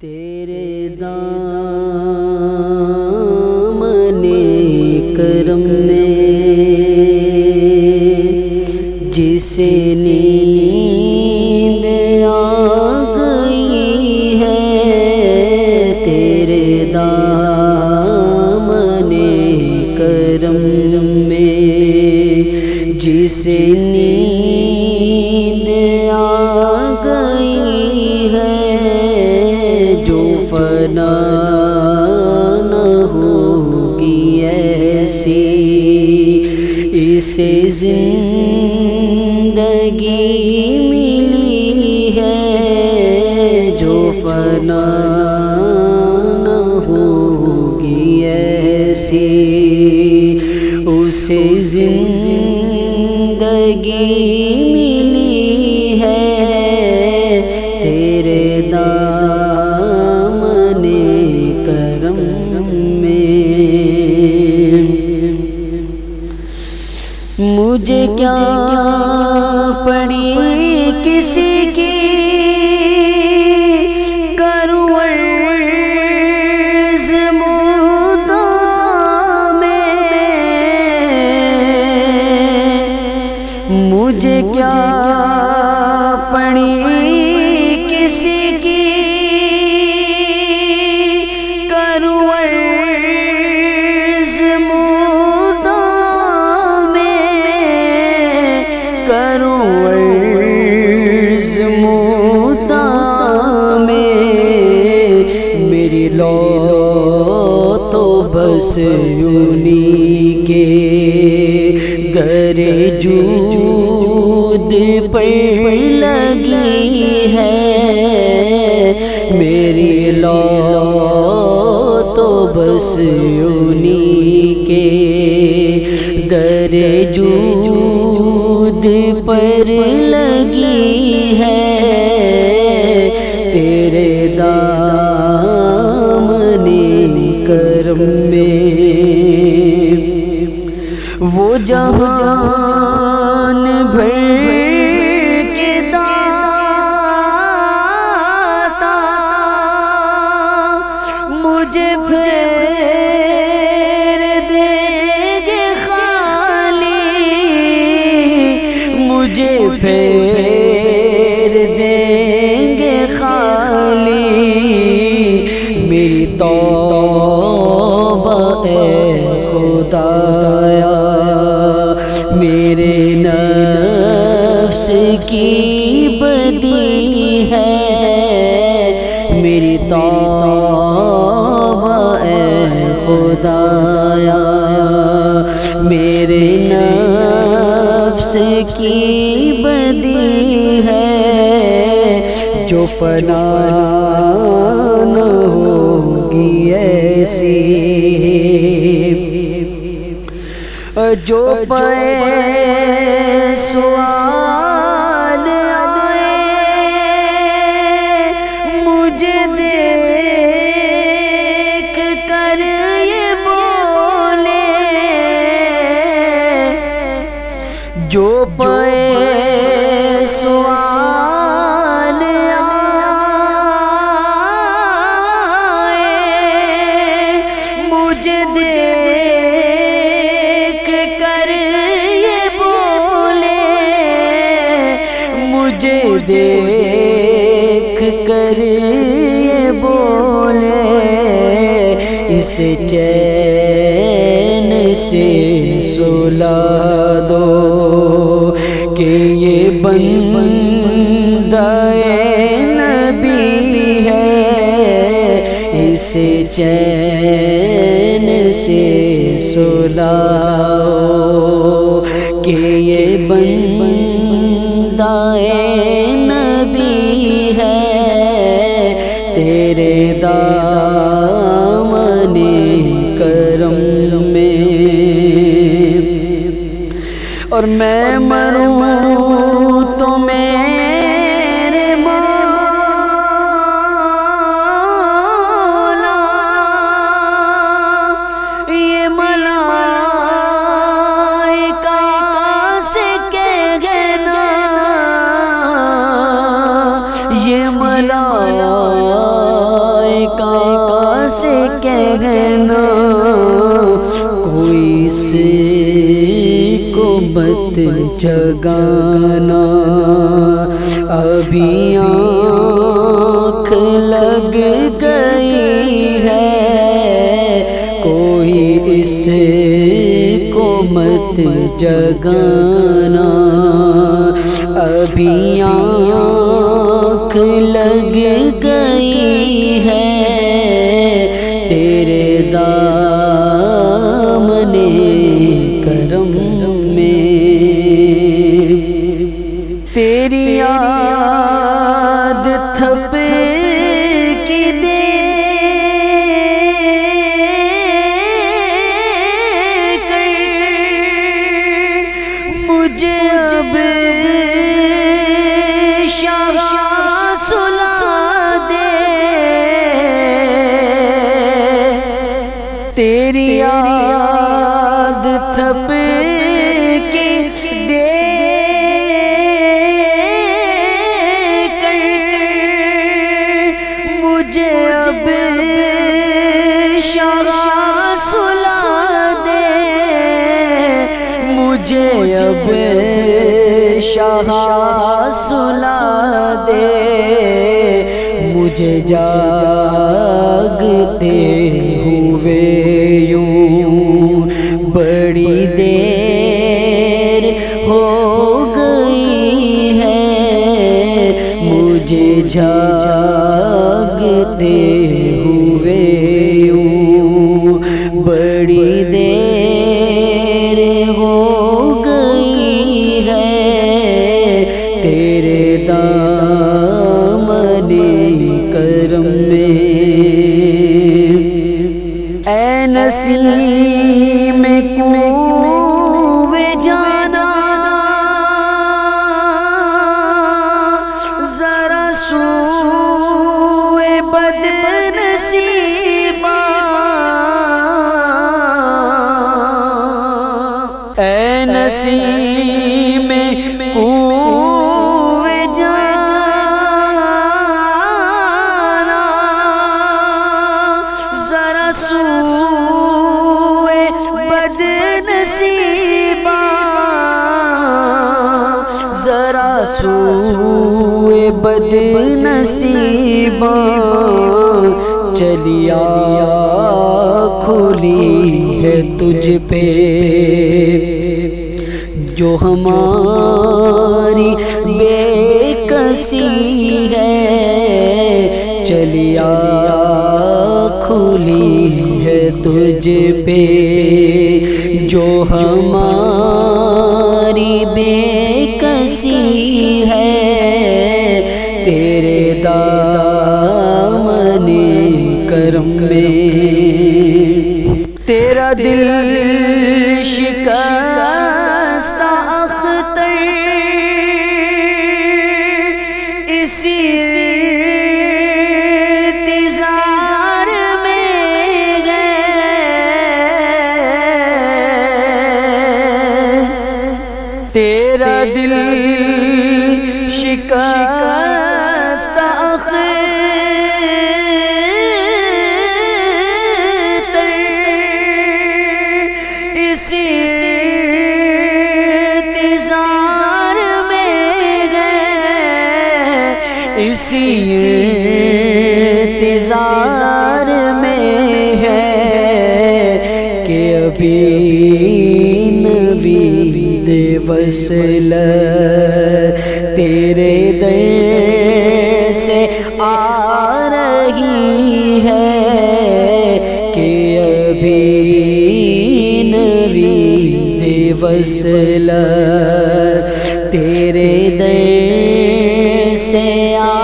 تیرے دام کرم میں جسے نیند آ گئی ہے تیرے کرم میں جسے نیند ایسی اسے زندگی ملی ہے جو فنا نہ ہوگی ایسی اسے زندگی کسی کی بس یونی کے در جود پر لگی ہے۔ میری لو تو بس یونی کے در جود پر لگی جہاں بھر کی بدی ہے۔ میری توبہ اے خدایا۔ میرے نفس کی بدی ہے۔ جو فنا نہ ہوگی ایسی۔ جو پے سوال جو پے سوال آئے مجھے دیکھ کر یہ بولے مجھے دیکھ کر یہ بولے اس چین سے سلا اس چین سے سلاؤ کہ یہ بندہ نبی ہے تیرے دامن کرم میں۔ اور میں کو بت جگانا، ابھی آنکھ لگ گئی ہے۔ کوئی اس کو مت جگانا، ابھی آنکھ لگ گئی تھپ کی دے مجھے اب شاہ سلا دے۔ تیری یاد مجھے جاگتے نسیم کوے جانا ذرا سوئے بد نصیبہ اے نسیم کوے جانا ذرا سوئے بد نصیبہ چلیا کھلی ہے تجھ پہ، جو ہماری بے کسی ہے۔ چلیا کھلی ہے تجھ پہ، جو ہماری بے کسی ہے تیرے دامن کرم میں۔ تیرا دل شکست اختر۔ اسی شکست اختر اسی انتظار میں گئے اسی انتظار میں ہے کہ ابھی نوید وصل تیرے در سے آ رہی ہے کہ ابھی نبی وصل تیرے در سے آ